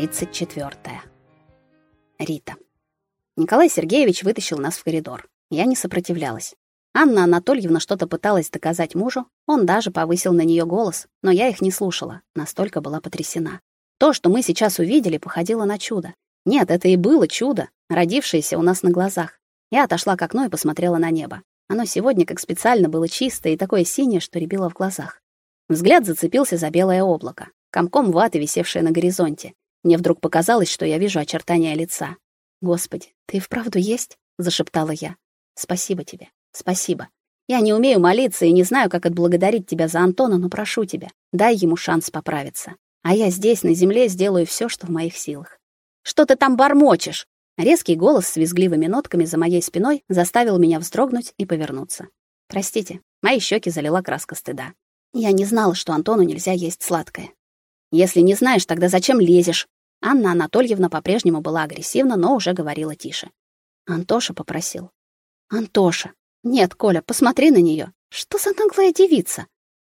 34. Рита. Николай Сергеевич вытащил нас в коридор. Я не сопротивлялась. Анна Анатольевна что-то пыталась доказать мужу, он даже повысил на нее голос, но я их не слушала, настолько была потрясена. То, что мы сейчас увидели, походило на чудо. Нет, это и было чудо, родившееся у нас на глазах. Я отошла к окну и посмотрела на небо. Оно сегодня как специально было чистое и такое синее, что рябило в глазах. Взгляд зацепился за белое облако, комком ваты, висевшее на горизонте. Мне вдруг показалось, что я вижу очертания лица. «Господи, ты вправду есть?» — зашептала я. «Спасибо тебе, спасибо. Я не умею молиться и не знаю, как отблагодарить тебя за Антона, но прошу тебя, дай ему шанс поправиться. А я здесь, на земле, сделаю все, что в моих силах». «Что ты там бормочешь?» Резкий голос с визгливыми нотками за моей спиной заставил меня вздрогнуть и повернуться. «Простите, мои щеки залила краска стыда. Я не знала, что Антону нельзя есть сладкое. Если не знаешь, тогда зачем лезешь? Анна Анатольевна по-прежнему была агрессивна, но уже говорила тише. Антоша попросил. Антоша. Нет, Коля, посмотри на нее. Что за наглая девица?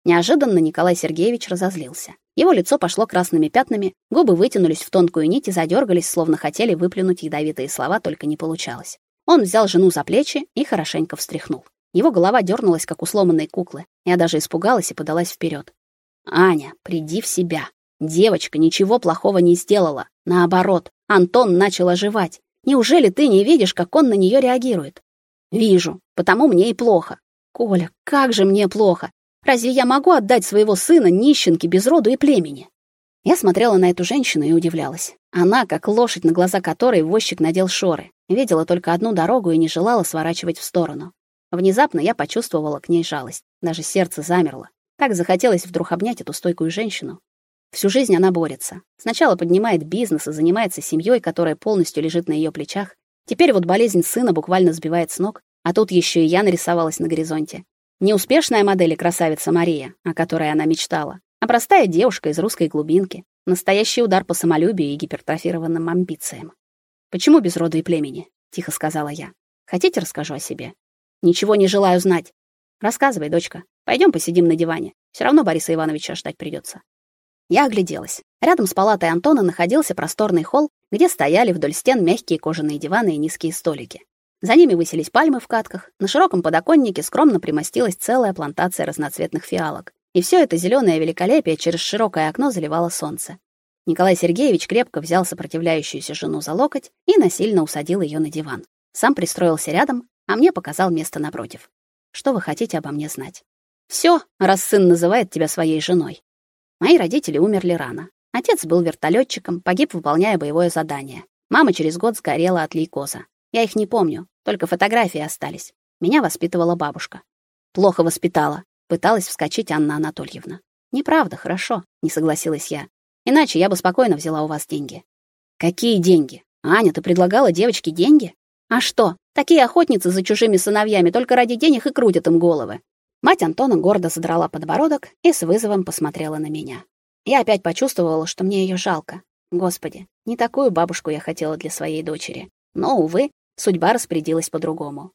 Неожиданно Николай Сергеевич разозлился. Его лицо пошло красными пятнами, губы вытянулись в тонкую нить и задергались, словно хотели выплюнуть ядовитые слова, только не получалось. Он взял жену за плечи и хорошенько встряхнул. Его голова дернулась, как у сломанной куклы. Я даже испугалась и подалась вперед. Аня, приди в себя. Девочка ничего плохого не сделала. Наоборот, Антон начал оживать. Неужели ты не видишь, как он на нее реагирует? Вижу, потому мне и плохо. Коля, как же мне плохо. Разве я могу отдать своего сына нищенке без роду и племени? Я смотрела на эту женщину и удивлялась. Она, как лошадь, на глаза которой возчик надел шоры, видела только одну дорогу и не желала сворачивать в сторону. Внезапно я почувствовала к ней жалость. Даже сердце замерло. Так захотелось вдруг обнять эту стойкую женщину, Всю жизнь она борется. Сначала поднимает бизнес и занимается семьей, которая полностью лежит на ее плечах. Теперь вот болезнь сына буквально сбивает с ног, а тут еще и я нарисовалась на горизонте. Не успешная модель и красавица Мария, о которой она мечтала, а простая девушка из русской глубинки. Настоящий удар по самолюбию и гипертрофированным амбициям. Почему без рода и племени? тихо сказала я. Хотите, расскажу о себе? Ничего не желаю знать. Рассказывай, дочка. Пойдем посидим на диване. Все равно Бориса Ивановича ждать придется. Я огляделась. Рядом с палатой Антона находился просторный холл, где стояли вдоль стен мягкие кожаные диваны и низкие столики. За ними высились пальмы в катках, на широком подоконнике скромно примостилась целая плантация разноцветных фиалок. И все это зеленое великолепие через широкое окно заливало солнце. Николай Сергеевич крепко взял сопротивляющуюся жену за локоть и насильно усадил ее на диван. Сам пристроился рядом, а мне показал место напротив. Что вы хотите обо мне знать? Все, раз сын называет тебя своей женой. Мои родители умерли рано. Отец был вертолетчиком, погиб, выполняя боевое задание. Мама через год сгорела от лейкоза. Я их не помню, только фотографии остались. Меня воспитывала бабушка. Плохо воспитала, пыталась вскочить Анна Анатольевна. Неправда, хорошо, не согласилась я. Иначе я бы спокойно взяла у вас деньги. Какие деньги? Аня, ты предлагала девочке деньги? А что? Такие охотницы за чужими сыновьями только ради денег и крутят им головы. Мать Антона гордо задрала подбородок и с вызовом посмотрела на меня. Я опять почувствовала, что мне ее жалко. Господи, не такую бабушку я хотела для своей дочери. Но, увы, судьба распорядилась по-другому.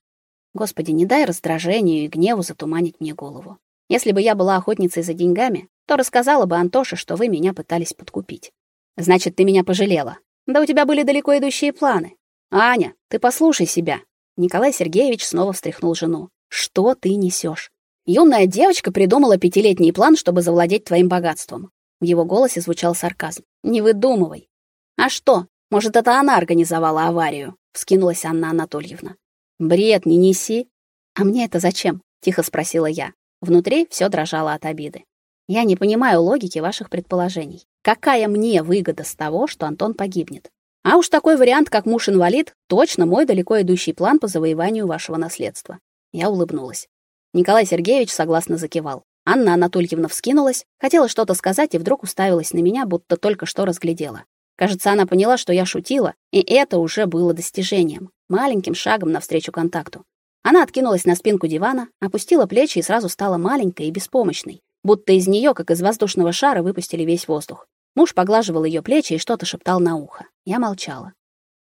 Господи, не дай раздражению и гневу затуманить мне голову. Если бы я была охотницей за деньгами, то рассказала бы Антоше, что вы меня пытались подкупить. Значит, ты меня пожалела. Да у тебя были далеко идущие планы. Аня, ты послушай себя. Николай Сергеевич снова встряхнул жену. Что ты несешь? Юная девочка придумала пятилетний план, чтобы завладеть твоим богатством. В его голосе звучал сарказм. Не выдумывай. А что? Может, это она организовала аварию? вскинулась Анна Анатольевна. Бред не неси. А мне это зачем? тихо спросила я. Внутри все дрожало от обиды. Я не понимаю логики ваших предположений. Какая мне выгода с того, что Антон погибнет? А уж такой вариант, как муж-инвалид, точно мой далеко идущий план по завоеванию вашего наследства. Я улыбнулась. Николай Сергеевич согласно закивал. Анна Анатольевна вскинулась, хотела что-то сказать и вдруг уставилась на меня, будто только что разглядела. Кажется, она поняла, что я шутила, и это уже было достижением, маленьким шагом навстречу контакту. Она откинулась на спинку дивана, опустила плечи и сразу стала маленькой и беспомощной, будто из нее, как из воздушного шара, выпустили весь воздух. Муж поглаживал ее плечи и что-то шептал на ухо. Я молчала.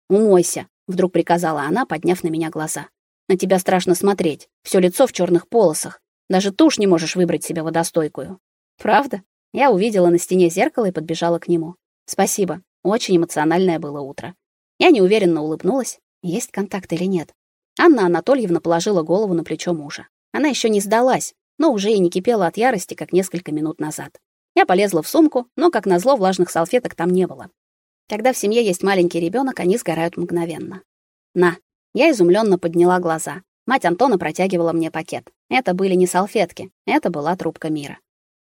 "Умойся", вдруг приказала она, подняв на меня глаза. На тебя страшно смотреть. Все лицо в черных полосах. Даже тушь не можешь выбрать себе водостойкую. Правда? Я увидела на стене зеркало и подбежала к нему. Спасибо. Очень эмоциональное было утро. Я неуверенно улыбнулась, есть контакт или нет. Анна Анатольевна положила голову на плечо мужа. Она еще не сдалась, но уже и не кипела от ярости, как несколько минут назад. Я полезла в сумку, но, как назло, влажных салфеток там не было. Когда в семье есть маленький ребенок, они сгорают мгновенно. На. Я изумленно подняла глаза. Мать Антона протягивала мне пакет. Это были не салфетки, это была трубка мира.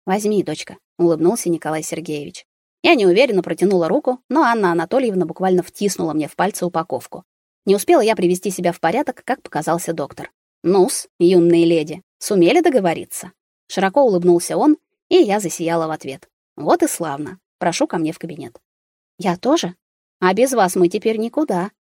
Возьми, дочка, улыбнулся Николай Сергеевич. Я неуверенно протянула руку, но Анна Анатольевна буквально втиснула мне в пальцы упаковку. Не успела я привести себя в порядок, как показался доктор. «Ну-с, юные леди, сумели договориться?» Широко улыбнулся он, и я засияла в ответ. «Вот и славно. Прошу ко мне в кабинет». «Я тоже? А без вас мы теперь никуда».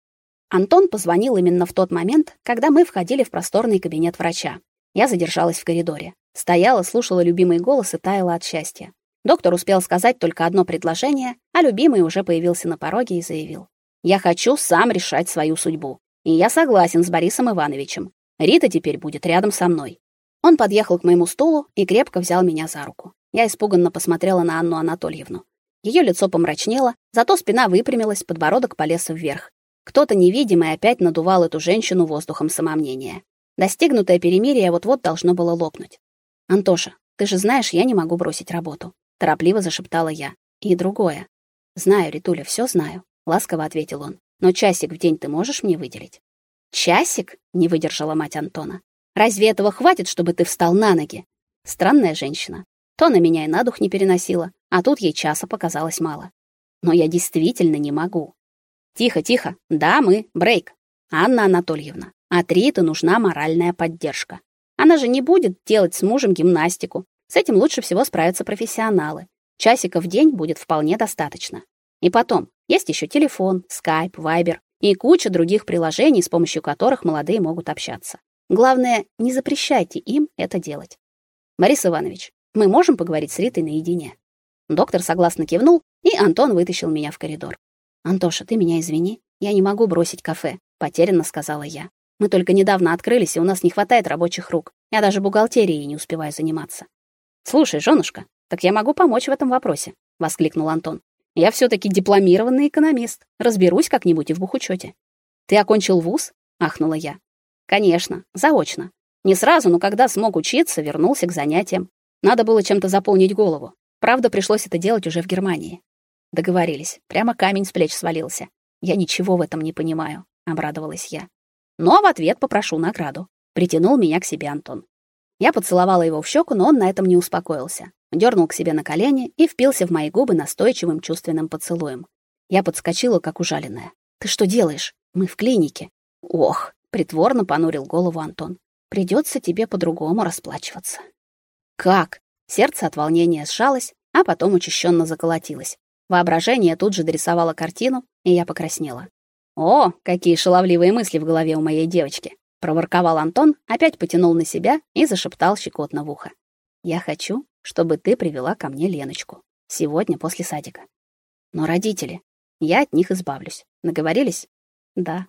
Антон позвонил именно в тот момент, когда мы входили в просторный кабинет врача. Я задержалась в коридоре. Стояла, слушала любимый голос и таяла от счастья. Доктор успел сказать только одно предложение, а любимый уже появился на пороге и заявил: "Я хочу сам решать свою судьбу, и я согласен с Борисом Ивановичем. Рита теперь будет рядом со мной". Он подъехал к моему стулу и крепко взял меня за руку. Я испуганно посмотрела на Анну Анатольевну. Ее лицо помрачнело, зато спина выпрямилась, подбородок полез вверх. Кто-то невидимый опять надувал эту женщину воздухом самомнения. Достигнутое перемирие вот-вот должно было лопнуть. Антоша, ты же знаешь, я не могу бросить работу торопливо зашептала я. И другое. Знаю, Ритуля, все знаю, ласково ответил он. Но часик в день ты можешь мне выделить? Часик? не выдержала мать Антона. Разве этого хватит, чтобы ты встал на ноги? Странная женщина. То на меня и на дух не переносила, а тут ей часа показалось мало. Но я действительно не могу. Тихо, тихо. Да, мы, брейк. Анна Анатольевна, от Риты нужна моральная поддержка. Она же не будет делать с мужем гимнастику, с этим лучше всего справятся профессионалы. Часиков в день будет вполне достаточно. И потом, есть еще телефон, Skype, Viber и куча других приложений, с помощью которых молодые могут общаться. Главное, не запрещайте им это делать. Борис Иванович, мы можем поговорить с Ритой наедине. Доктор согласно кивнул, и Антон вытащил меня в коридор. Антоша, ты меня извини, я не могу бросить кафе, потерянно сказала я. Мы только недавно открылись, и у нас не хватает рабочих рук. Я даже бухгалтерией не успеваю заниматься. Слушай, жёнушка, так я могу помочь в этом вопросе, воскликнул Антон. Я все таки дипломированный экономист. Разберусь как-нибудь и в бухучете. Ты окончил вуз? ахнула я. Конечно, заочно. Не сразу, но когда смог учиться, вернулся к занятиям. Надо было чем-то заполнить голову. Правда, пришлось это делать уже в Германии. Договорились. Прямо камень с плеч свалился. Я ничего в этом не понимаю, обрадовалась я. Но в ответ попрошу награду. Притянул меня к себе Антон. Я поцеловала его в щеку, но он на этом не успокоился. Дернул к себе на колени и впился в мои губы настойчивым чувственным поцелуем. Я подскочила, как ужаленная. «Ты что делаешь? Мы в клинике». «Ох!» — притворно понурил голову Антон. «Придется тебе по-другому расплачиваться». «Как?» Сердце от волнения сжалось, а потом учащенно заколотилось. Воображение тут же дорисовало картину, и я покраснела. О, какие шаловливые мысли в голове у моей девочки проворковал Антон, опять потянул на себя и зашептал щекотно в ухо. Я хочу, чтобы ты привела ко мне Леночку сегодня после садика. Но родители, я от них избавлюсь. Наговорились? Да,